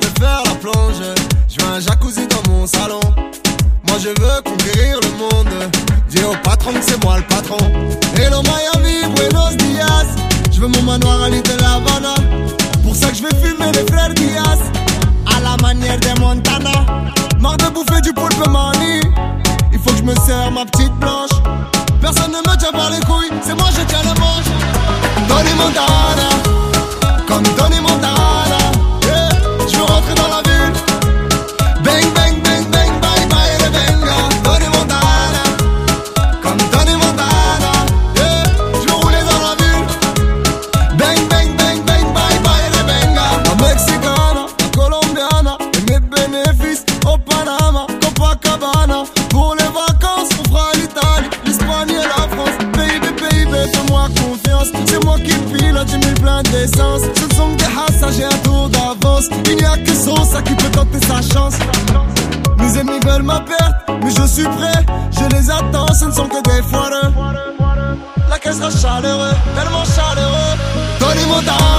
de faire la plonge. Je veux un jacuzzi dans mon salon. Moi je veux conquérir le monde. Dis au patron que c'est moi le patron. Hello Miami, Buenos Dias. Je veux mon manoir à l'île de la Havana. Pour ça que je vais fumer les frères Diaz. À la manière des Montana. Marre de bouffer du poulpe mani. Il faut que je me serre ma petite blanche. Personne ne me tient par les couilles. C'est moi je tiens le manche. Tony Montana. Comme plein d'essence. Sont que des j'ai un tour d'avance. Il n'y a que Sosa qui peut tenter sa chance. Mes ennemis veulent ma perte, mais je suis prêt. Je les attends, ce ne sont que des foireux. La caisse sera chaleureux, tellement chaleureux. Tony Montana.